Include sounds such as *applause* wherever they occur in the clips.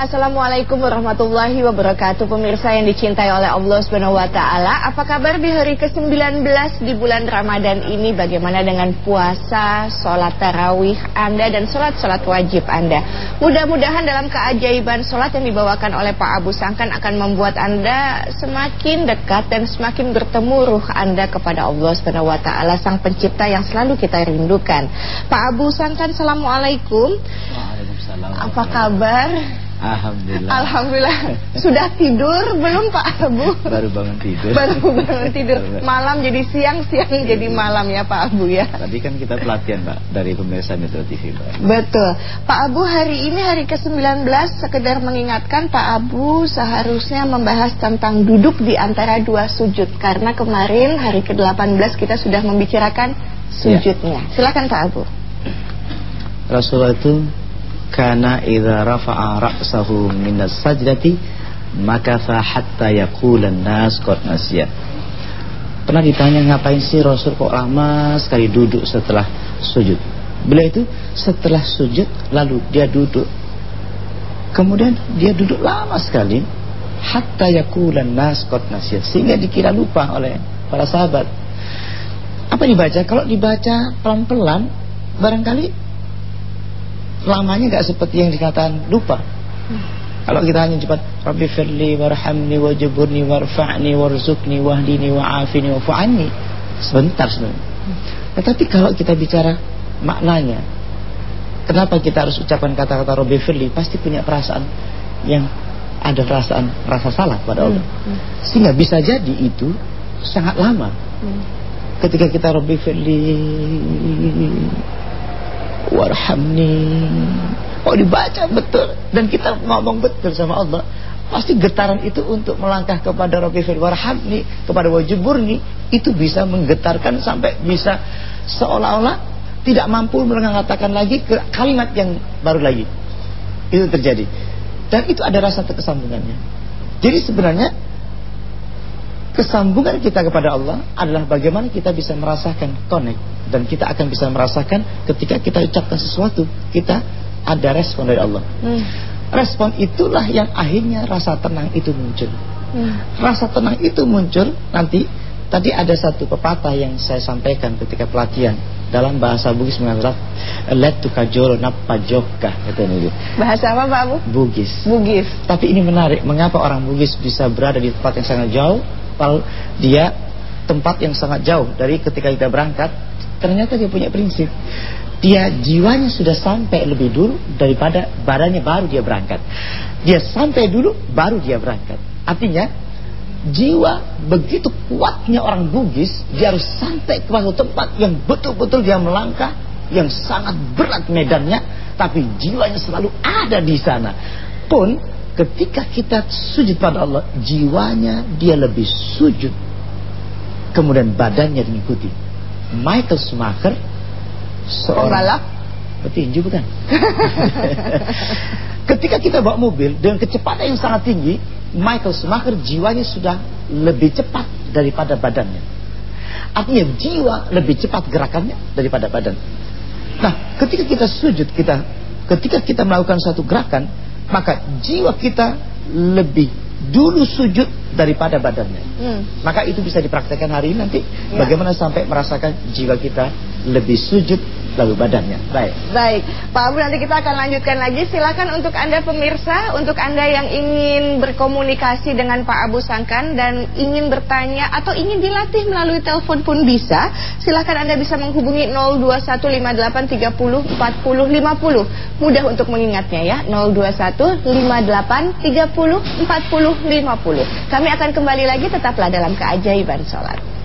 Assalamualaikum warahmatullahi wabarakatuh Pemirsa yang dicintai oleh Allah Subhanahu wa taala. Apa kabar di hari ke-19 di bulan Ramadan ini? Bagaimana dengan puasa, sholat tarawih Anda dan sholat-sholat wajib Anda? Mudah-mudahan dalam keajaiban sholat yang dibawakan oleh Pak Abu Sangkan akan membuat Anda semakin dekat dan semakin bertemu ruh Anda kepada Allah Subhanahu wa taala Sang Pencipta yang selalu kita rindukan. Pak Abu Sangkan, Assalamualaikum. Waalaikumsalam. Apa kabar? Alhamdulillah. Alhamdulillah. Sudah tidur belum Pak Abu? Baru bangun tidur. Baru bangun tidur. Malam jadi siang, siang jadi malam ya Pak Abu ya. Tadi kan kita pelatihan Pak dari pemirsa Metro TV Pak. Betul. Pak Abu hari ini hari ke-19 sekedar mengingatkan Pak Abu seharusnya membahas tentang duduk di antara dua sujud karena kemarin hari ke-18 kita sudah membicarakan sujudnya. Ya. Silakan Pak Abu. Rasulullah itu kana idza rafa'a ra'sahu minas sajdati maka hatta yaqulan nas qad nasiya. Pernah ditanya ngapain sih Rasul kok lama sekali duduk setelah sujud? Beliau itu setelah sujud lalu dia duduk. Kemudian dia duduk lama sekali hatta yaqulan nas qad nasiya sehingga dikira lupa oleh para sahabat. Apa dibaca? Kalau dibaca pelan-pelan barangkali lamanya nggak seperti yang dikatakan lupa. Hmm. Kalau kita hanya cepat Rabbi firli warhamni wajburni warfa'ni warzukni wahdini wa'afini wa'fu'anni sebentar sebenarnya. Hmm. Tetapi kalau kita bicara maknanya kenapa kita harus ucapkan kata-kata Rabbi firli pasti punya perasaan yang ada perasaan rasa salah pada Allah. Hmm. Sehingga bisa jadi itu sangat lama. Ketika kita Rabbi firli warhamni. Oh dibaca betul? Dan kita ngomong betul sama Allah. Pasti getaran itu untuk melangkah kepada Rabbi warhamni kepada wajiburni itu bisa menggetarkan sampai bisa seolah-olah tidak mampu mengatakan lagi ke kalimat yang baru lagi. Itu terjadi. Dan itu ada rasa kesambungannya jadi sebenarnya kesambungan kita kepada Allah adalah bagaimana kita bisa merasakan connect dan kita akan bisa merasakan ketika kita ucapkan sesuatu kita ada respon dari Allah. Hmm. Respon itulah yang akhirnya rasa tenang itu muncul. Hmm. Rasa tenang itu muncul nanti tadi ada satu pepatah yang saya sampaikan ketika pelatihan dalam bahasa Bugis mengatakan let to kajol napajokah katanya Bahasa apa Pak Abu? Bugis. Bugis. Tapi ini menarik, mengapa orang Bugis bisa berada di tempat yang sangat jauh kapal dia tempat yang sangat jauh dari ketika kita berangkat ternyata dia punya prinsip. Dia jiwanya sudah sampai lebih dulu daripada badannya baru dia berangkat. Dia sampai dulu baru dia berangkat. Artinya jiwa begitu kuatnya orang Bugis dia harus sampai ke suatu tempat yang betul-betul dia melangkah yang sangat berat medannya tapi jiwanya selalu ada di sana. Pun ketika kita sujud pada Allah jiwanya dia lebih sujud. Kemudian badannya mengikuti Michael Schumacher seorang petinju bukan? *laughs* Ketika kita bawa mobil dengan kecepatan yang sangat tinggi Michael Schumacher jiwanya sudah lebih cepat daripada badannya. Artinya jiwa lebih cepat gerakannya daripada badan. Nah ketika kita sujud kita ketika kita melakukan satu gerakan maka jiwa kita lebih dulu sujud daripada badannya. Hmm. Maka itu bisa dipraktekkan hari ini nanti ya. bagaimana sampai merasakan jiwa kita lebih sujud lalu badannya. Baik. Baik. Pak Abu nanti kita akan lanjutkan lagi. Silakan untuk Anda pemirsa, untuk Anda yang ingin berkomunikasi dengan Pak Abu Sangkan dan ingin bertanya atau ingin dilatih melalui telepon pun bisa. Silakan Anda bisa menghubungi 02158304050. Mudah untuk mengingatnya ya. 02158304050. Kami akan kembali lagi tetaplah dalam keajaiban sholat.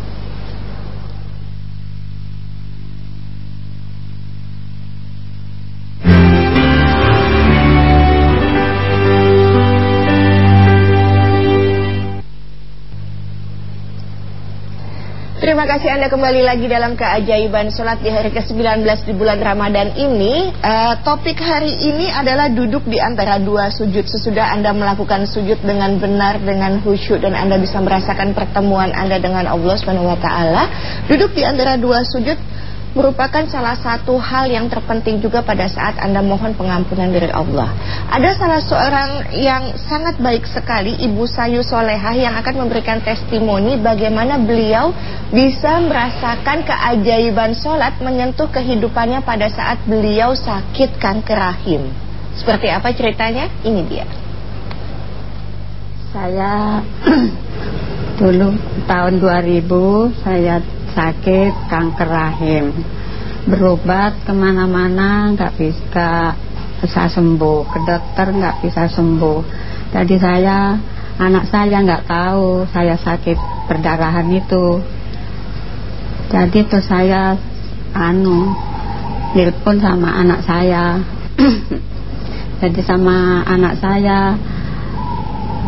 Terima kasih Anda kembali lagi dalam keajaiban sholat di hari ke-19 di bulan Ramadan ini. Uh, Topik hari ini adalah duduk di antara dua sujud. Sesudah Anda melakukan sujud dengan benar, dengan khusyuk Dan Anda bisa merasakan pertemuan Anda dengan Allah SWT Duduk di antara dua sujud merupakan salah satu hal yang terpenting juga pada saat Anda mohon pengampunan dari Allah. Ada salah seorang yang sangat baik sekali, Ibu Sayu Solehah yang akan memberikan testimoni bagaimana beliau bisa merasakan keajaiban sholat menyentuh kehidupannya pada saat beliau sakit kanker rahim. Seperti apa ceritanya? Ini dia. Saya *clears throat* dulu tahun 2000 saya sakit kanker rahim. Berobat ke mana-mana nggak bisa bisa sembuh. Ke dokter nggak bisa sembuh. Jadi saya anak saya nggak tahu saya sakit perdarahan itu. Jadi tuh saya anu nelpon sama anak saya. *clears throat* Jadi sama anak saya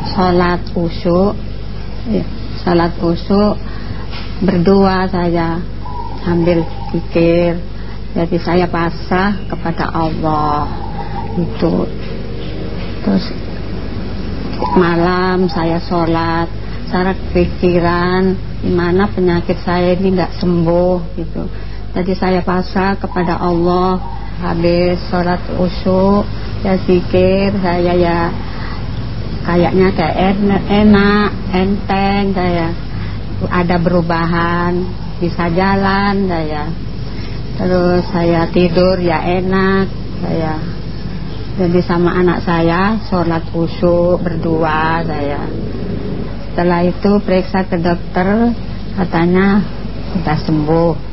sholat usyuk ya, sholat usyuk berdua saya sambil pikir. Jadi saya pasrah kepada Allah. Itu. Terus malam saya sholat secara pikiran gimana penyakit saya ini nggak sembuh gitu. Jadi saya pasrah kepada Allah. Habis sholat usyuk ya pikir saya ya kayaknya kayak enak enteng saya ada perubahan bisa jalan saya terus saya tidur ya enak saya jadi sama anak saya sholat khusyuk berdua saya setelah itu periksa ke dokter katanya sudah sembuh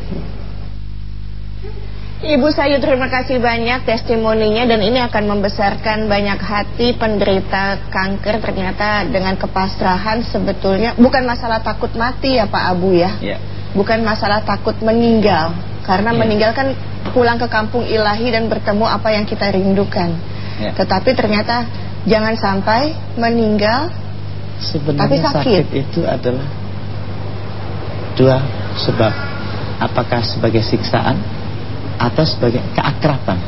Ibu Sayu terima kasih banyak testimoninya dan ini akan membesarkan banyak hati penderita kanker ternyata dengan kepasrahan sebetulnya bukan masalah takut mati ya Pak Abu ya. ya. Bukan masalah takut meninggal karena ya. meninggal kan pulang ke kampung ilahi dan bertemu apa yang kita rindukan. Ya. Tetapi ternyata jangan sampai meninggal Sebenarnya tapi sakit. sakit itu adalah dua sebab. Apakah sebagai siksaan atau sebagai keakraban.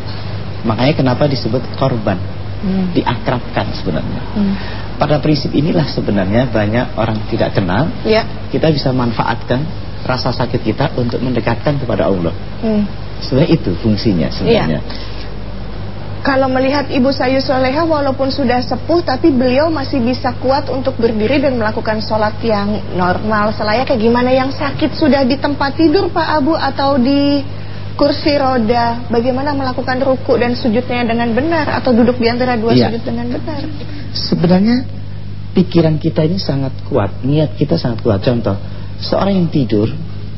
Makanya kenapa disebut korban, hmm. diakrabkan sebenarnya. Hmm. Pada prinsip inilah sebenarnya banyak orang tidak kenal, ya. kita bisa manfaatkan rasa sakit kita untuk mendekatkan kepada Allah. Hmm. Sebenarnya itu fungsinya sebenarnya. Ya. Kalau melihat Ibu Sayu Soleha walaupun sudah sepuh tapi beliau masih bisa kuat untuk berdiri dan melakukan sholat yang normal kayak gimana yang sakit sudah di tempat tidur Pak Abu atau di kursi roda, bagaimana melakukan ruku dan sujudnya dengan benar atau duduk di antara dua ya. sujud dengan benar. Sebenarnya pikiran kita ini sangat kuat, niat kita sangat kuat. Contoh, seorang yang tidur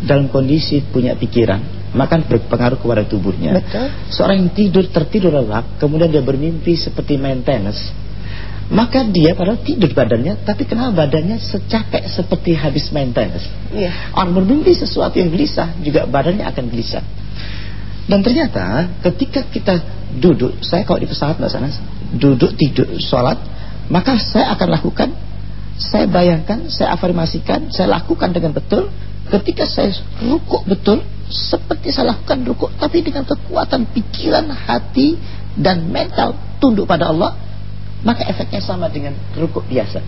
dalam kondisi punya pikiran, maka berpengaruh kepada tubuhnya. Betul. Seorang yang tidur tertidur lelap, kemudian dia bermimpi seperti main tenis, maka dia padahal tidur badannya, tapi kenapa badannya secapek seperti habis main tenis. Iya. Orang bermimpi sesuatu yang gelisah, juga badannya akan gelisah. Dan ternyata ketika kita duduk, saya kalau di pesawat Mbak Sanas, duduk tidur sholat, maka saya akan lakukan, saya bayangkan, saya afirmasikan, saya lakukan dengan betul. Ketika saya rukuk betul, seperti saya lakukan rukuk, tapi dengan kekuatan pikiran, hati, dan mental tunduk pada Allah, maka efeknya sama dengan rukuk biasa.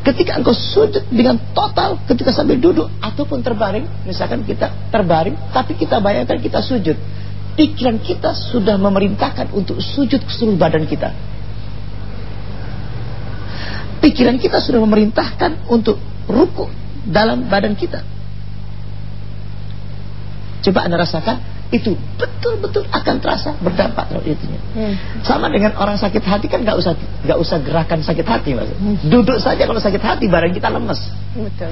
Ketika engkau sujud dengan total ketika sambil duduk ataupun terbaring, misalkan kita terbaring tapi kita bayangkan kita sujud. Pikiran kita sudah memerintahkan untuk sujud ke seluruh badan kita. Pikiran kita sudah memerintahkan untuk ruku dalam badan kita. Coba Anda rasakan itu betul-betul akan terasa berdampak kalau itunya. Hmm. Sama dengan orang sakit hati kan nggak usah nggak usah gerakan sakit hati mas. Hmm. Duduk saja kalau sakit hati barang kita lemes. Betul.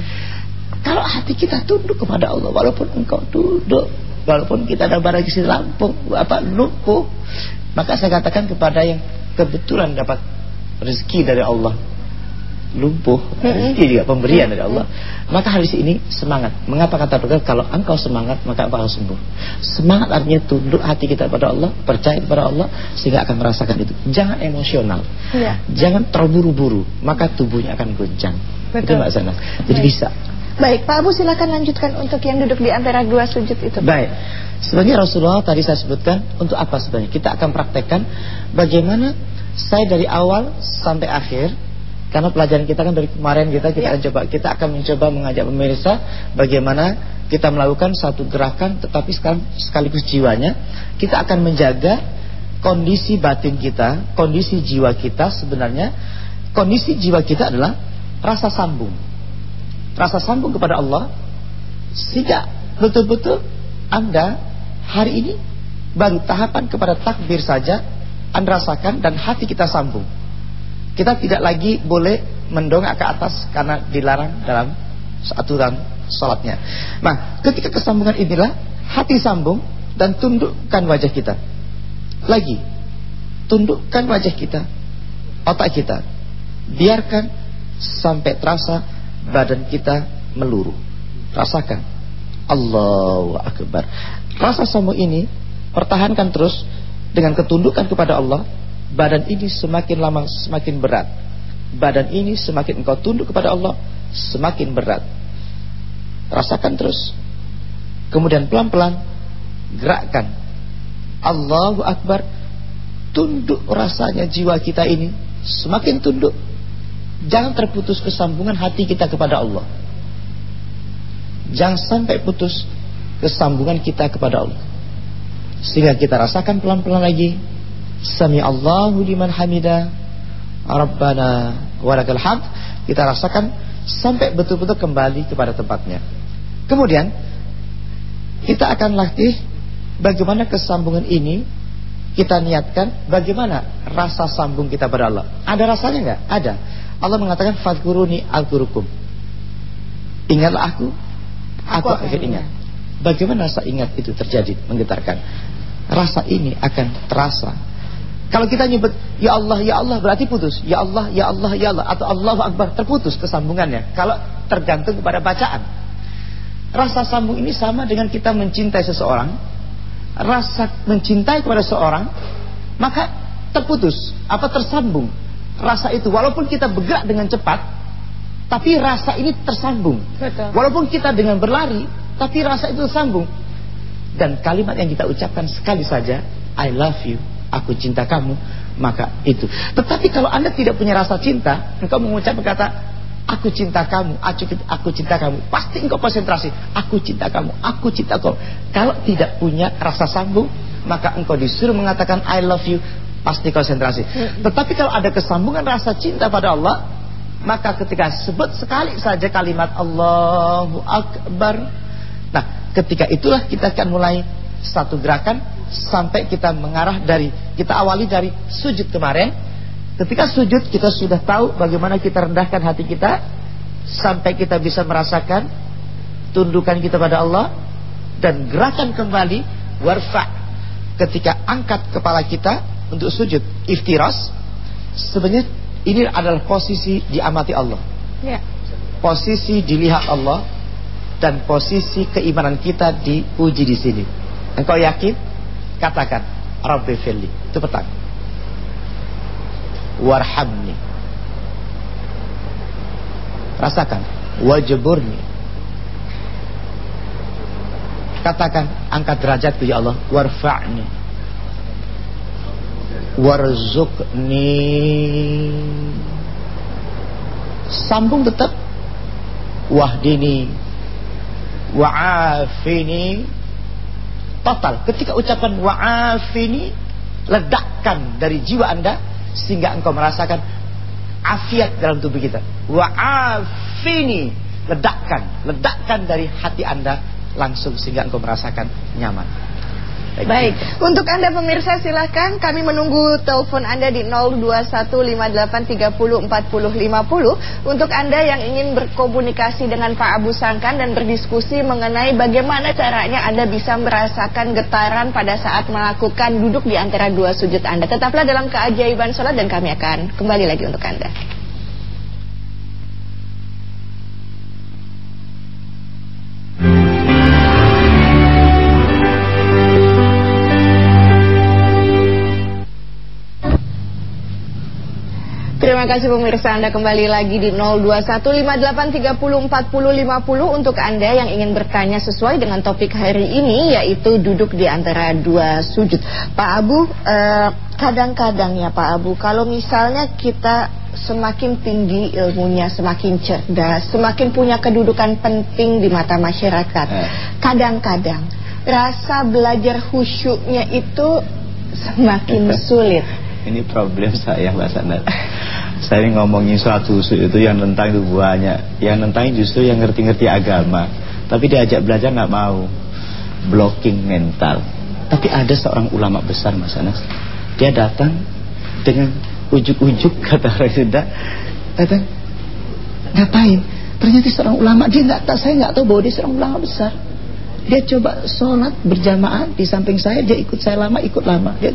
Kalau hati kita tunduk kepada Allah walaupun engkau duduk walaupun kita ada barang isi lampung apa lumpuh maka saya katakan kepada yang kebetulan dapat rezeki dari Allah lumpuh. Rezeki juga pemberian dari Allah. Maka hari ini semangat. Mengapa kata dokter? Kalau engkau semangat maka engkau sembuh. Semangat artinya tunduk hati kita pada Allah percaya kepada Allah sehingga akan merasakan itu. Jangan emosional. Ya. jangan terburu-buru maka tubuhnya akan goncang. Itu Mbak Sana jadi Baik. bisa. Baik, Pak Abu silakan lanjutkan untuk yang duduk di antara dua sujud itu. Baik. Sebenarnya Rasulullah tadi saya sebutkan untuk apa sebenarnya? Kita akan praktekkan bagaimana saya dari awal sampai akhir karena pelajaran kita kan dari kemarin kita kita ya. akan coba kita akan mencoba mengajak pemirsa bagaimana kita melakukan satu gerakan tetapi sekarang sekaligus jiwanya kita akan menjaga kondisi batin kita, kondisi jiwa kita sebenarnya kondisi jiwa kita adalah rasa sambung. Rasa sambung kepada Allah sehingga betul-betul Anda hari ini baru tahapan kepada takbir saja Anda rasakan dan hati kita sambung. Kita tidak lagi boleh mendongak ke atas karena dilarang dalam aturan salatnya. Nah, ketika kesambungan inilah hati sambung dan tundukkan wajah kita. Lagi, tundukkan wajah kita, otak kita. Biarkan sampai terasa badan kita meluruh. Rasakan. Allahu Akbar. Rasa sambung ini pertahankan terus dengan ketundukan kepada Allah. Badan ini semakin lama semakin berat. Badan ini semakin engkau tunduk kepada Allah, semakin berat Rasakan terus. Kemudian pelan-pelan gerakkan. Allahu Akbar. Tunduk rasanya jiwa kita ini. Semakin tunduk. Jangan terputus kesambungan hati kita kepada Allah. Jangan sampai putus kesambungan kita kepada Allah. Sehingga kita rasakan pelan-pelan lagi. Sami Allahu liman hamida. Rabbana walakal hamd. Kita rasakan sampai betul-betul kembali kepada tempatnya. Kemudian kita akan latih bagaimana kesambungan ini kita niatkan bagaimana rasa sambung kita pada Allah. Ada rasanya nggak? Ada. Allah mengatakan fadkuruni al-kurukum. Ingatlah aku, aku akan ingat. Bagaimana rasa ingat itu terjadi, menggetarkan. Rasa ini akan terasa. Kalau kita nyebut ya Allah, ya Allah berarti putus. Ya Allah, ya Allah, ya Allah atau Allahu Akbar terputus kesambungannya. Kalau tergantung kepada bacaan. Rasa sambung ini sama dengan kita mencintai seseorang. Rasa mencintai kepada seseorang, maka terputus, apa tersambung. Rasa itu walaupun kita bergerak dengan cepat, tapi rasa ini tersambung. Betul. Walaupun kita dengan berlari, tapi rasa itu tersambung. Dan kalimat yang kita ucapkan sekali saja, I love you, aku cinta kamu, maka itu. Tetapi kalau Anda tidak punya rasa cinta, engkau mengucapkan kata Aku cinta kamu, aku, aku cinta kamu. Pasti engkau konsentrasi. Aku cinta kamu, aku cinta kau. Kalau tidak punya rasa sambung, maka engkau disuruh mengatakan I love you, pasti konsentrasi. Hmm. Tetapi kalau ada kesambungan rasa cinta pada Allah, maka ketika sebut sekali saja kalimat Allahu Akbar. Nah, ketika itulah kita akan mulai satu gerakan sampai kita mengarah dari kita awali dari sujud kemarin Ketika sujud kita sudah tahu bagaimana kita rendahkan hati kita sampai kita bisa merasakan tundukan kita pada Allah dan gerakan kembali warfa ketika angkat kepala kita untuk sujud iftiras sebenarnya ini adalah posisi diamati Allah. Ya. Posisi dilihat Allah dan posisi keimanan kita diuji di sini. Engkau yakin? Katakan, Rabbi Fili. Itu petang. Warhamni. Rasakan wajiburni katakan angkat derajatku ya Allah. Warfa'ni. Warzuqni sambung tetap. Wahdini. Wa'afini total ketika ucapan wa'afini ledakkan dari jiwa anda sehingga engkau merasakan afiat dalam tubuh kita. Wa afini, ledakkan, ledakkan dari hati Anda langsung sehingga engkau merasakan nyaman. Baik, untuk Anda pemirsa silahkan kami menunggu telepon Anda di 02158304050 Untuk Anda yang ingin berkomunikasi dengan Pak Abu Sangkan dan berdiskusi mengenai bagaimana caranya Anda bisa merasakan getaran pada saat melakukan duduk di antara dua sujud Anda. Tetaplah dalam keajaiban sholat dan kami akan kembali lagi untuk Anda Terima kasih pemirsa Anda kembali lagi di 021583404050 untuk Anda yang ingin bertanya sesuai dengan topik hari ini yaitu duduk di antara dua sujud. Pak Abu, kadang-kadang eh, ya Pak Abu, kalau misalnya kita semakin tinggi ilmunya, semakin cerdas, semakin punya kedudukan penting di mata masyarakat. Eh. Kadang-kadang rasa belajar khusyuknya itu semakin *laughs* sulit. Ini problem saya Mbak Sanat Saya ngomongin suatu usul itu yang tentang itu banyak. Yang tentang justru yang ngerti-ngerti agama. Tapi diajak belajar nggak mau. Blocking mental. Tapi ada seorang ulama besar Mas Anas. Dia datang dengan ujuk-ujuk *laughs* kata orang Sunda. Datang Ngapain? Ternyata seorang ulama Dia nggak tahu, saya nggak tahu bahwa dia seorang ulama besar. Dia coba sholat berjamaah Di samping saya, dia ikut saya lama, ikut lama. Dia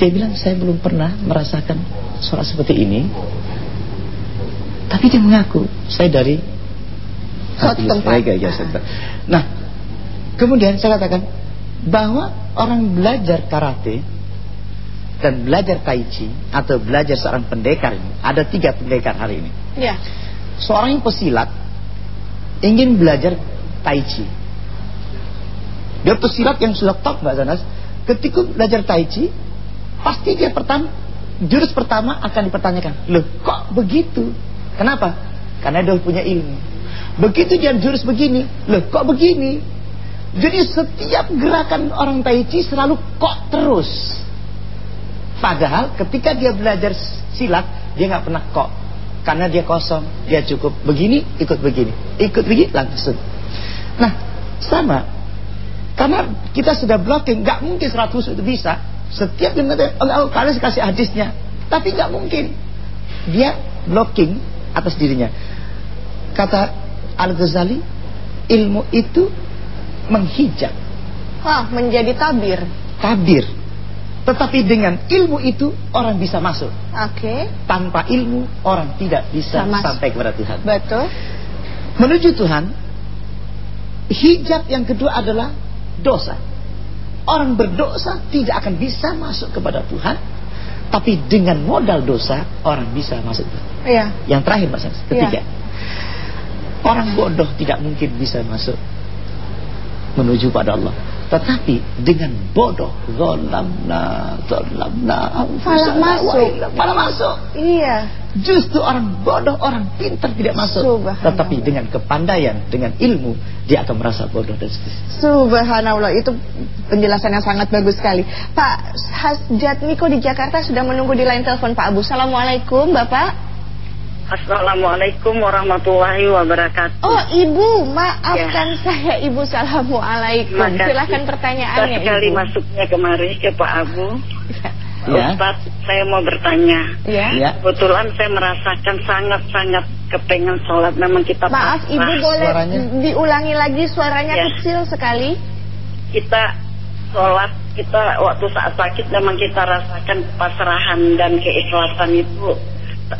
dia bilang saya belum pernah merasakan sholat seperti ini. Tapi dia mengaku Saya dari Suatu tempat. Ya, ya, ya, Nah Kemudian saya katakan Bahwa orang belajar karate Dan belajar tai chi Atau belajar seorang pendekar ini Ada tiga pendekar hari ini. Ya. Seorang yang pesilat Ingin belajar tai chi. Dia pesilat yang sudah top Mbak Zanas. Ketika belajar tai chi Pasti dia pertama Jurus pertama akan dipertanyakan Loh kok begitu? Kenapa? Karena dia punya ilmu. Begitu dia jurus begini Loh kok begini? Jadi setiap gerakan orang Tai Chi Selalu kok terus. Padahal ketika dia belajar silat Dia nggak pernah kok. Karena dia kosong Dia cukup begini ikut begini. Ikut begini langsung. Nah sama. Karena kita sudah blocking nggak mungkin 100 itu bisa setiap mengatakan oleh Allah kalian kasih hadisnya, tapi nggak mungkin. Dia blocking atas dirinya. Kata Al Ghazali, ilmu itu menghijab. Hah, menjadi tabir. Tabir. Tetapi dengan ilmu itu orang bisa masuk. Oke. Tanpa ilmu orang tidak bisa Sama- sampai kepada Tuhan. Betul. Menuju Tuhan, hijab yang kedua adalah dosa. Orang berdosa tidak akan bisa masuk kepada Tuhan, tapi dengan modal dosa orang bisa masuk. Iya. Yang terakhir Mas Hans, ketiga. Orang bodoh tidak mungkin bisa masuk menuju pada Allah. Tetapi dengan bodoh, zolamna, zolamna, anfusana, masuk. malah masuk. Iya. Justru orang bodoh, orang pintar tidak masuk. Tetapi dengan kepandaian, dengan ilmu, dia akan merasa bodoh dan seterusnya. Subhanallah itu penjelasan yang sangat bagus sekali. Pak Hasjat Niko di Jakarta sudah menunggu di line telepon Pak Abu. Assalamualaikum Bapak. Assalamualaikum warahmatullahi wabarakatuh. Oh Ibu, maafkan Ya. saya Ibu. Assalamualaikum. Makasih. Silahkan pertanyaannya Kita sekali Ibu. masuknya kemari ke Pak Abu. Ya. Ustaz, saya mau bertanya. Ya. Ya. Kebetulan saya merasakan sangat-sangat kepengen sholat. Memang kita Maaf pasrah. Ibu boleh Suaranya. diulangi lagi suaranya Ya. kecil sekali. Kita sholat, kita waktu saat sakit memang kita rasakan pasrahan dan keikhlasan itu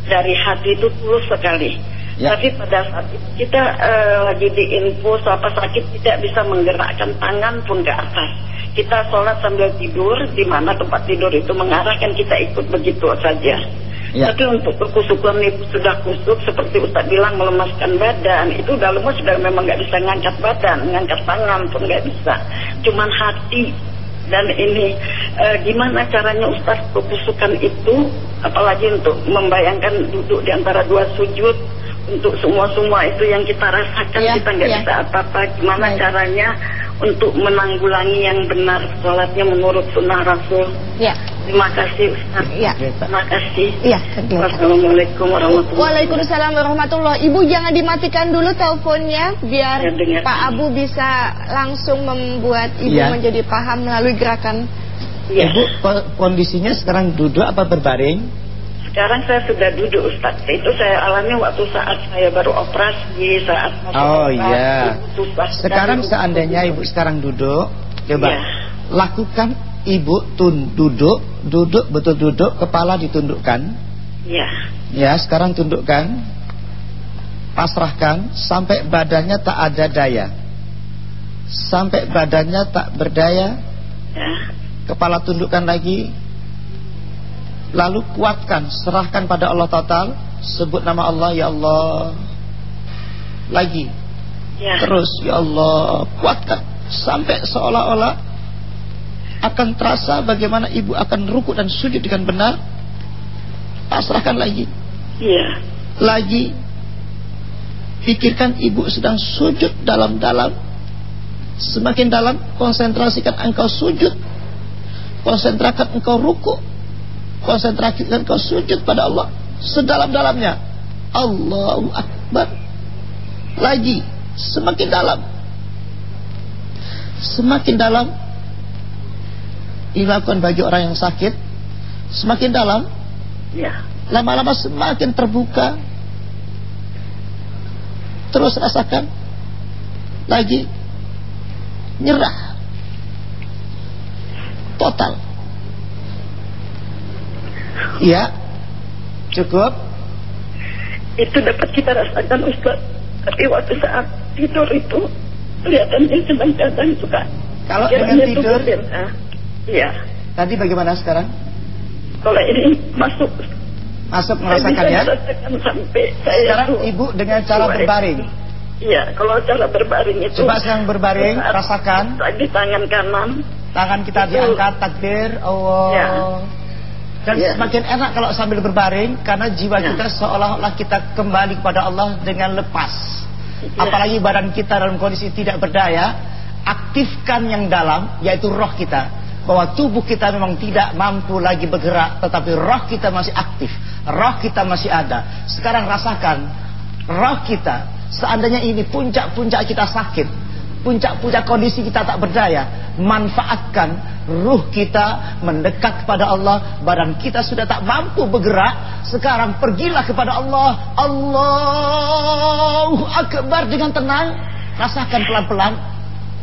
dari hati itu tulus sekali. Ya. Tapi pada saat itu kita eh, lagi di infus apa sakit tidak bisa menggerakkan tangan pun ke atas. Kita sholat sambil tidur, di mana tempat tidur itu mengarahkan kita ikut begitu saja. Ya. Tapi untuk kekusukan itu sudah kusuk seperti Ustaz bilang melemaskan badan itu udah lemas sudah memang nggak bisa ngangkat badan, ngangkat tangan pun nggak bisa. Cuman hati dan ini eh, gimana caranya Ustaz kekusukan itu apalagi untuk membayangkan duduk di antara dua sujud untuk semua-semua itu yang kita rasakan Ya, kita nggak ya. bisa apa-apa gimana Baik. caranya untuk menanggulangi yang benar sholatnya menurut sunnah Rasul Ya. terima kasih Ustaz Ya. terima kasih Iya, terima kasih. Wassalamualaikum warahmatullahi Waalaikumsalam warahmatullahi Ibu jangan dimatikan dulu teleponnya biar Ya. Pak Abu bisa langsung membuat Ibu Ya. menjadi paham melalui gerakan. Ya. Ibu ko- kondisinya sekarang duduk apa berbaring? Sekarang saya sudah duduk Ustaz. Itu saya alami waktu saat saya baru operasi, saat Oh, iya. Sekarang seandainya ibu sekarang duduk, coba Iya. lakukan ibu tun duduk, duduk betul duduk, kepala ditundukkan. Iya. Ya, sekarang tundukkan. Pasrahkan sampai badannya tak ada daya. Sampai badannya tak berdaya, Ya. kepala tundukkan lagi. Lalu kuatkan, serahkan pada Allah total, sebut nama Allah ya Allah. Lagi, Ya. Terus ya Allah kuatkan sampai seolah-olah akan terasa bagaimana ibu akan ruku dan sujud dengan benar. Pasrahkan lagi. Iya. Lagi pikirkan ibu sedang sujud dalam-dalam. Semakin dalam konsentrasikan engkau sujud. Konsentrasikan engkau ruku. Konsentrasikan engkau sujud pada Allah sedalam-dalamnya. Allahu Akbar. Lagi semakin dalam. Semakin dalam dilakukan bagi orang yang sakit, semakin dalam. Ya. Lama-lama semakin terbuka. Terus rasakan lagi nyerah total. Iya, cukup. Itu dapat kita rasakan Ustaz. Tapi waktu saat tidur itu kelihatannya sedang kadang suka. Kalau dengan tidur, berbeda. Iya. tadi bagaimana sekarang? Kalau ini masuk Masuk merasakan ya? sampai saya Sekarang ibu dengan cara Iya. berbaring. Iya, kalau cara berbaring itu Coba sekarang berbaring, saat rasakan. Di tangan kanan. Tangan kita Itu. diangkat takbir Allah. Ya. Dan Ya. semakin enak kalau sambil berbaring karena jiwa Ya. kita seolah-olah kita kembali kepada Allah dengan lepas. Ya. Apalagi badan kita dalam kondisi tidak berdaya, aktifkan yang dalam yaitu roh kita. Bahwa tubuh kita memang tidak mampu lagi bergerak tetapi roh kita masih aktif. Roh kita masih ada. Sekarang rasakan roh kita seandainya ini puncak-puncak kita sakit puncak-puncak kondisi kita tak berdaya manfaatkan ruh kita mendekat kepada Allah. Badan kita sudah tak mampu bergerak. Sekarang pergilah kepada Allah. Allahu Akbar dengan tenang. Rasakan pelan-pelan.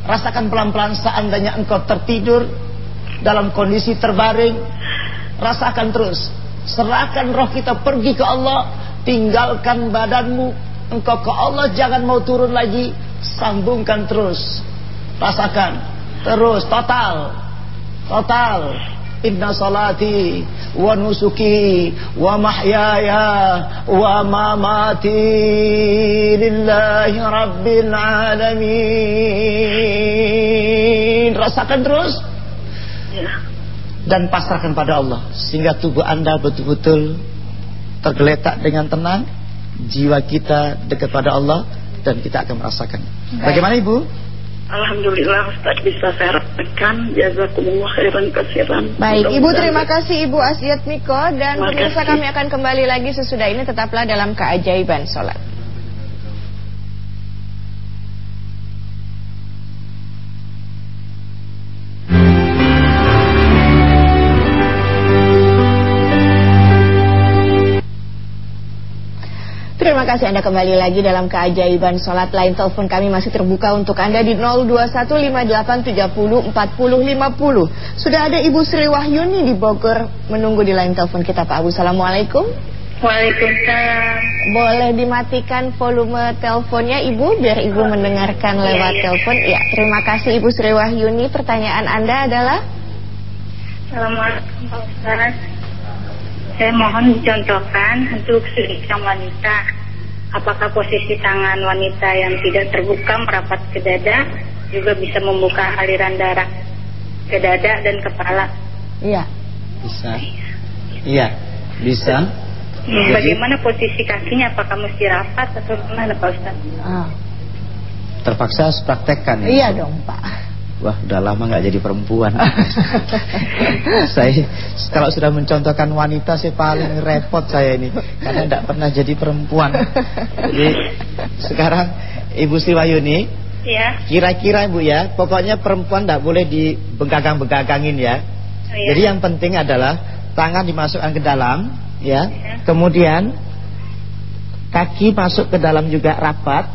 Rasakan pelan-pelan seandainya engkau tertidur dalam kondisi terbaring. Rasakan terus. Serahkan roh kita pergi ke Allah. Tinggalkan badanmu. Engkau ke Allah jangan mau turun lagi. Sambungkan terus. Rasakan. Terus total total. Inna salati wa nusuki wa mahyaya wa mamati lillahi rabbil alamin. Rasakan terus. Ya. dan pasrahkan pada Allah. Sehingga tubuh anda betul-betul tergeletak dengan tenang. Jiwa kita dekat pada Allah dan kita akan merasakan. Bagaimana ibu Alhamdulillah Ustaz bisa saya rasakan Jazakumullah khairan kasiran. Baik, Ibu terima kasih Ibu Asiat Miko. Dan pemirsa kami akan kembali lagi sesudah ini. Tetaplah dalam keajaiban sholat. Terima kasih Anda kembali lagi dalam keajaiban sholat lain telepon kami masih terbuka untuk Anda di 02158304050. Sudah ada Ibu Sri Wahyuni di Bogor menunggu di lain telepon kita Pak Abu. Assalamualaikum. Waalaikumsalam. Boleh dimatikan volume teleponnya Ibu biar Ibu mendengarkan lewat iya. telepon. Ya, terima kasih Ibu Sri Wahyuni. Pertanyaan Anda adalah Assalamualaikum Pak Ustaz. Saya mohon dicontohkan untuk seorang wanita. Apakah posisi tangan wanita yang tidak terbuka merapat ke dada juga bisa membuka aliran darah ke dada dan kepala? Iya. bisa iya bisa Hmm, Jadi- Bagaimana posisi kakinya? Apakah mesti rapat atau gimana Pak Ustaz? Ah, terpaksa harus praktekkan ya iya dong Pak. Wah, udah lama nggak jadi perempuan. *laughs* saya kalau sudah mencontohkan wanita saya paling repot saya ini karena tidak pernah jadi perempuan. Jadi sekarang Ibu Sri Wahyuni, Ya. kira-kira Ibu ya, pokoknya perempuan tidak boleh dibegagang-begagangin ya. Oh, ya. Jadi yang penting adalah tangan dimasukkan ke dalam, ya. Ya. Kemudian kaki masuk ke dalam juga rapat.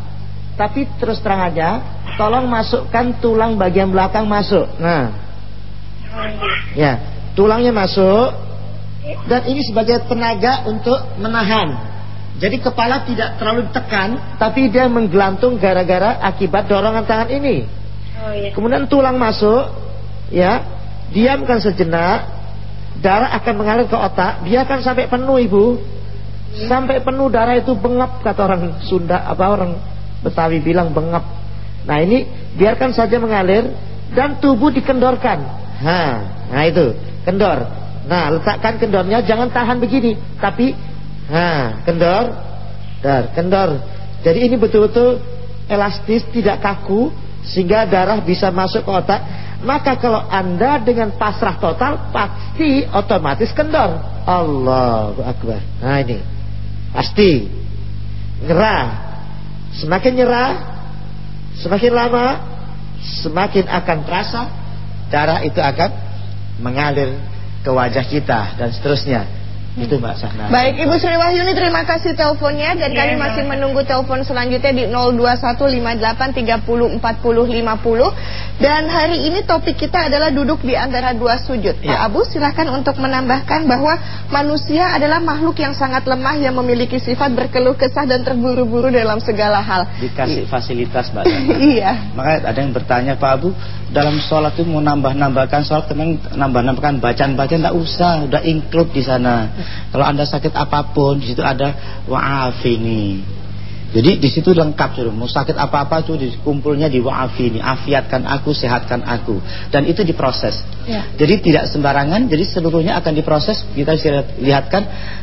Tapi terus terang aja, tolong masukkan tulang bagian belakang masuk. Nah, iya. ya, tulangnya masuk. Dan ini sebagai tenaga untuk menahan. Jadi kepala tidak terlalu ditekan, tapi dia menggelantung gara-gara akibat dorongan tangan ini. Oh iya. Kemudian tulang masuk, ya, diamkan sejenak, darah akan mengalir ke otak, biarkan sampai penuh ibu, sampai penuh darah itu bengap kata orang Sunda apa orang Betawi bilang bengap. Nah ini biarkan saja mengalir dan tubuh dikendorkan. Nah, nah itu kendor. Nah letakkan kendornya jangan tahan begini, tapi Nah, kendor, dar, kendor. Jadi ini betul-betul elastis, tidak kaku, sehingga darah bisa masuk ke otak. Maka kalau anda dengan pasrah total, pasti otomatis kendor. Allahu Akbar. Nah ini, pasti nyerah. Semakin nyerah, semakin lama, semakin akan terasa darah itu akan mengalir ke wajah kita dan seterusnya. Itu Mbak Sahna. Baik Ibu Sri Wahyuni terima kasih teleponnya dan Iya, kami masih menunggu telepon selanjutnya di 02158304050 dan hari ini topik kita adalah duduk di antara dua sujud. Pak Iya. Abu silahkan untuk menambahkan bahwa manusia adalah makhluk yang sangat lemah yang memiliki sifat berkeluh kesah dan terburu-buru dalam segala hal. Dikasih fasilitas Mbak Sahna. *laughs* Iya. Makanya ada yang bertanya Pak Abu dalam sholat itu mau nambah-nambahkan sholat teman nambah-nambahkan bacaan-bacaan tidak usah udah include di sana kalau anda sakit apa pun di situ ada wa'afini. Jadi di situ lengkap sudah mau sakit apa-apa tuh dikumpulnya di wa'afini. Afiatkan aku sehatkan aku. Dan itu diproses. Ya. jadi tidak sembarangan. Jadi seluruhnya akan diproses. Kita bisa lihatkan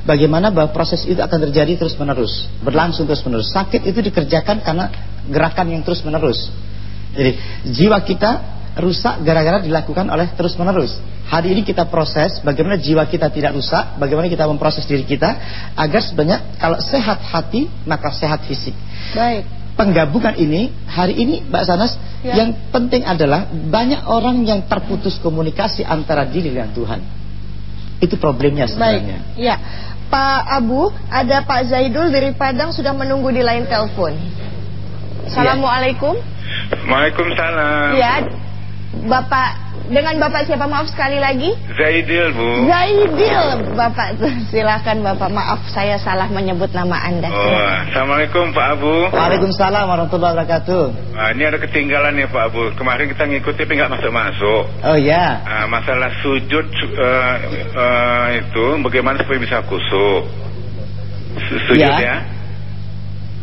bagaimana bahwa proses itu akan terjadi terus menerus berlangsung terus menerus sakit itu dikerjakan karena gerakan yang terus menerus jadi jiwa kita rusak gara-gara dilakukan oleh terus menerus. Hari ini kita proses bagaimana jiwa kita tidak rusak, bagaimana kita memproses diri kita agar sebenarnya kalau sehat hati maka sehat fisik. Baik. Penggabungan ini hari ini Mbak Sanas Ya. yang penting adalah banyak orang yang terputus komunikasi antara diri dan Tuhan. Itu problemnya Baik. sebenarnya. Ya. Pak Abu, ada Pak Zaidul dari Padang sudah menunggu di lain telepon. Assalamualaikum. Waalaikumsalam. Ya. Bapak dengan Bapak siapa? Maaf sekali lagi. Zaidil, Bu. Zaidil, Bapak. Silakan Bapak. Maaf saya salah menyebut nama Anda. Oh. Assalamualaikum Pak Abu. Waalaikumsalam warahmatullahi wabarakatuh. Ah, ini ada ketinggalan ya Pak Abu. Kemarin kita ngikuti tapi nggak masuk-masuk. Oh ya. Ah, masalah sujud eh, eh, itu bagaimana supaya bisa kusuk? Su- Sujud Ya. ya.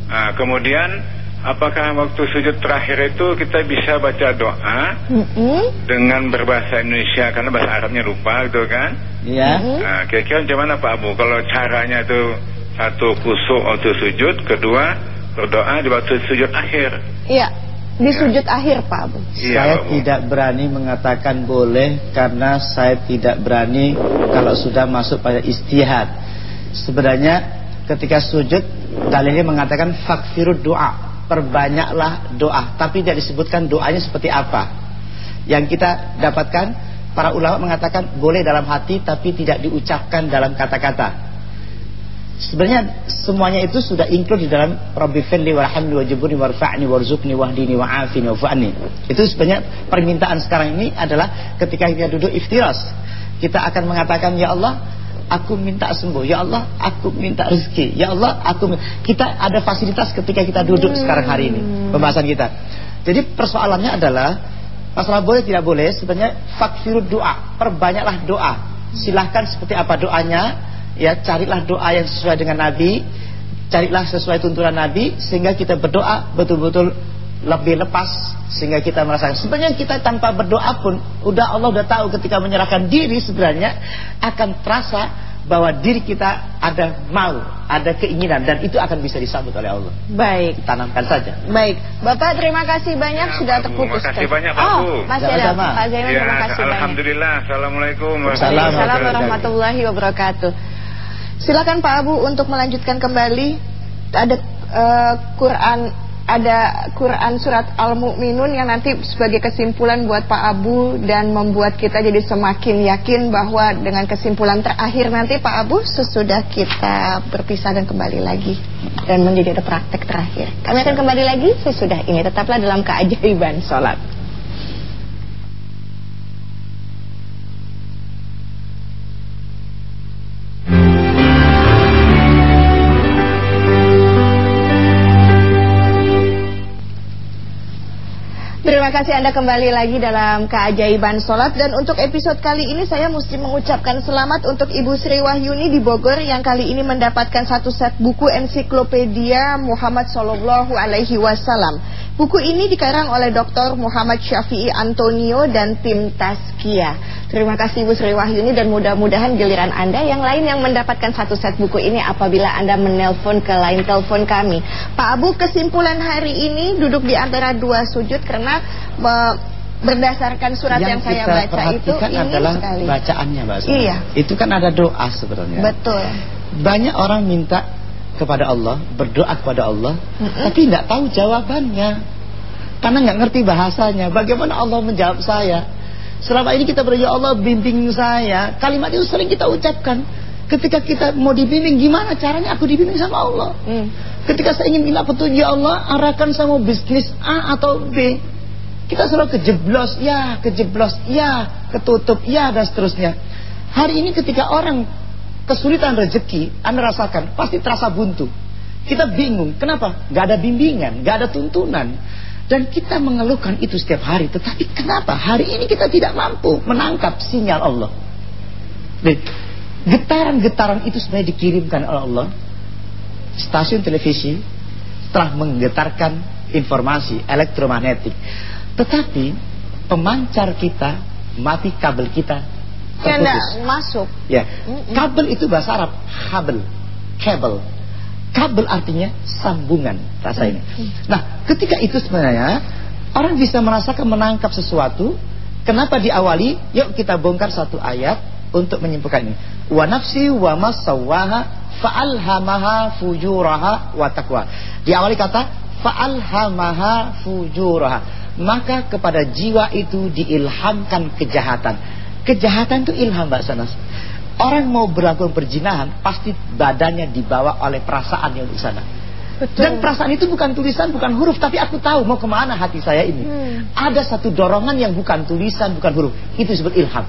Ah, kemudian apakah waktu sujud terakhir itu kita bisa baca doa Mm-mm. dengan berbahasa Indonesia karena bahasa Arabnya lupa gitu kan? Ya. Mm-mm. Nah, kira-kira macam mana Pak Abu? Kalau caranya itu satu kusuk waktu sujud, kedua berdoa di waktu sujud akhir. Iya. Di sujud akhir Pak Abu. Iya, saya Pak tidak berani mengatakan boleh karena saya tidak berani kalau sudah masuk pada istihad. Sebenarnya ketika sujud dalilnya mengatakan fakfirud doa, perbanyaklah doa, tapi tidak disebutkan doanya seperti apa. Yang kita dapatkan para ulama mengatakan boleh dalam hati tapi tidak diucapkan dalam kata-kata. Sebenarnya semuanya itu sudah include di dalam Rabbi firli warhamni wajibuni warfa'ni warzuqni wahdini wa'afini wa'fa'ni. Itu sebenarnya permintaan sekarang ini adalah ketika kita duduk iftiras, kita akan mengatakan ya Allah, aku minta sembuh. Ya Allah, aku minta rezeki. Ya Allah, aku min-" kita ada fasilitas ketika kita duduk sekarang hari ini pembahasan kita. Jadi persoalannya adalah masalah boleh tidak boleh sebenarnya fakfirud doa, perbanyaklah doa. Silahkan seperti apa doanya ya carilah doa yang sesuai dengan Nabi carilah sesuai tuntunan Nabi sehingga kita berdoa betul-betul lebih lepas sehingga kita merasakan sebenarnya kita tanpa berdoa pun udah Allah udah tahu ketika menyerahkan diri sebenarnya akan terasa bahwa diri kita ada mau ada keinginan dan itu akan bisa disambut oleh Allah Baik. tanamkan saja Baik, Bapak terima kasih banyak Ya, sudah terputus. Makasih banyak, Pak oh, Bu. masih ada. Pak Zainal Ya, terima kasih banyak. Alhamdulillah. Assalamualaikum Waalaikumsalam. Waalaikumsalam warahmatullahi wabarakatuh. Silakan Pak Abu untuk melanjutkan kembali ada eh, Quran ada Quran surat Al-Mu'minun yang nanti sebagai kesimpulan buat Pak Abu dan membuat kita jadi semakin yakin bahwa dengan kesimpulan terakhir nanti Pak Abu sesudah kita berpisah dan kembali lagi dan menjadi ada praktek terakhir. Kami akan kembali lagi sesudah ini tetaplah dalam keajaiban sholat. Kasih Anda kembali lagi dalam keajaiban sholat. Dan untuk episode kali ini saya mesti mengucapkan selamat untuk Ibu Sri Wahyuni di Bogor Yang kali ini mendapatkan satu set buku ensiklopedia Muhammad Sallallahu Alaihi Wasallam. Buku ini dikarang oleh Dr. Muhammad Syafi'i Antonio dan tim Taskia Terima kasih Ibu Sri Wahyuni dan mudah-mudahan giliran Anda yang lain yang mendapatkan satu set buku ini Apabila Anda menelpon ke line telepon kami. Pak Abu kesimpulan hari ini duduk di antara dua sujud karena berdasarkan surat yang, yang saya baca itu ini adalah sekali. bacaannya Mbak Sana. Iya. Itu kan ada doa sebenarnya. Betul. Banyak orang minta kepada Allah, berdoa kepada Allah, mm -mm. tapi tidak tahu jawabannya. Karena nggak ngerti bahasanya. Bagaimana Allah menjawab saya? Selama ini kita berdoa, ya Allah bimbing saya. Kalimat itu sering kita ucapkan. Ketika kita mau dibimbing, gimana caranya aku dibimbing sama Allah? Mm. Ketika saya ingin minta petunjuk ya Allah, arahkan sama bisnis A atau B. Kita selalu kejeblos, ya, kejeblos, ya, ketutup, ya, dan seterusnya. Hari ini ketika orang kesulitan rezeki, Anda rasakan, pasti terasa buntu. Kita bingung, kenapa? Gak ada bimbingan, gak ada tuntunan. Dan kita mengeluhkan itu setiap hari. Tetapi kenapa hari ini kita tidak mampu menangkap sinyal Allah? Getaran-getaran itu sebenarnya dikirimkan oleh Allah stasiun televisi telah menggetarkan informasi elektromagnetik. Tetapi pemancar kita mati kabel kita terputus. masuk. Ya. Kabel itu bahasa Arab, kabel. Kabel. Kabel artinya sambungan rasa ini. Nah, ketika itu sebenarnya orang bisa merasakan menangkap sesuatu. Kenapa diawali? Yuk kita bongkar satu ayat untuk menyimpulkan ini. Wa nafsi wa masawaha fa'alhamaha fujuraha wa taqwa. Diawali kata fa'alhamaha fujuraha. Maka kepada jiwa itu diilhamkan kejahatan. Kejahatan itu ilham Mbak Sanas. Orang mau berlakukan perjinahan pasti badannya dibawa oleh perasaan yang di sana. Betul. Dan perasaan itu bukan tulisan, bukan huruf, tapi aku tahu mau ke mana hati saya ini. Hmm. Ada satu dorongan yang bukan tulisan, bukan huruf. Itu disebut ilham.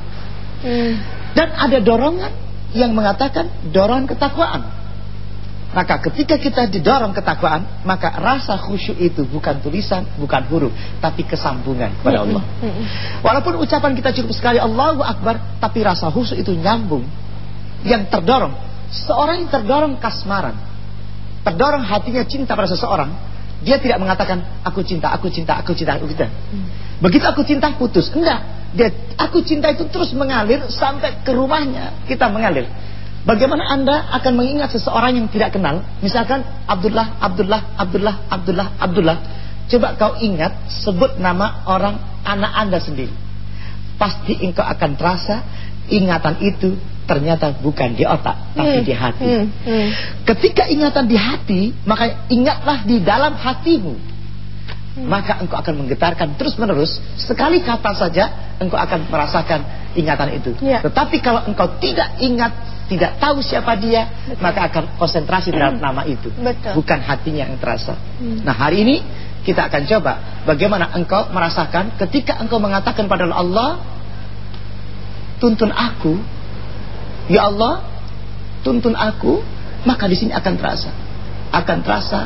Hmm. Dan ada dorongan yang mengatakan dorongan ketakwaan. Maka ketika kita didorong ketakwaan, maka rasa khusyuk itu bukan tulisan, bukan huruf, tapi kesambungan kepada Allah. Walaupun ucapan kita cukup sekali Allahu Akbar, tapi rasa khusyuk itu nyambung. Yang terdorong, seorang yang terdorong kasmaran, terdorong hatinya cinta pada seseorang, dia tidak mengatakan aku cinta, aku cinta, aku cinta, aku cinta. Begitu aku cinta putus, enggak. Dia, aku cinta itu terus mengalir sampai ke rumahnya kita mengalir. Bagaimana anda akan mengingat seseorang yang tidak kenal? Misalkan Abdullah, Abdullah, Abdullah, Abdullah, Abdullah. Coba kau ingat sebut nama orang anak anda sendiri. Pasti engkau akan terasa ingatan itu ternyata bukan di otak tapi hmm, di hati. Hmm, hmm. Ketika ingatan di hati, maka ingatlah di dalam hatimu maka engkau akan menggetarkan terus menerus sekali kata saja engkau akan merasakan ingatan itu ya. tetapi kalau engkau tidak ingat tidak tahu siapa dia Betul. maka akan konsentrasi terhadap nama itu Betul. bukan hatinya yang terasa hmm. nah hari ini kita akan coba bagaimana engkau merasakan ketika engkau mengatakan pada Allah tuntun aku ya Allah tuntun aku maka di sini akan terasa akan terasa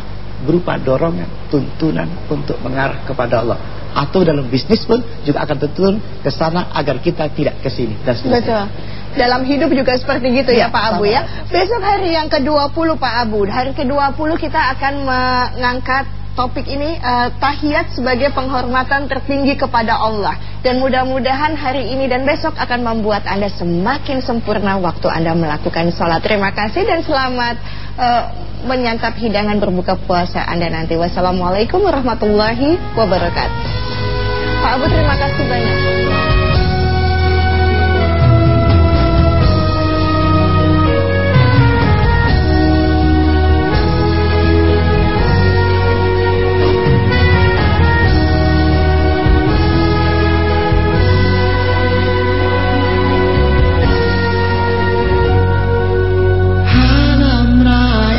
berupa dorongan, tuntunan untuk mengarah kepada Allah. Atau dalam bisnis pun juga akan tuntun ke sana agar kita tidak ke sini dan Betul. Dalam hidup juga seperti gitu ya, ya Pak Abu ya. Besok hari yang ke-20 Pak Abu. Hari ke-20 kita akan mengangkat topik ini uh, tahiyat sebagai penghormatan tertinggi kepada Allah dan mudah-mudahan hari ini dan besok akan membuat Anda semakin sempurna waktu Anda melakukan sholat. Terima kasih dan selamat uh, menyantap hidangan berbuka puasa Anda nanti. Wassalamualaikum warahmatullahi wabarakatuh. Pak Abu terima kasih banyak.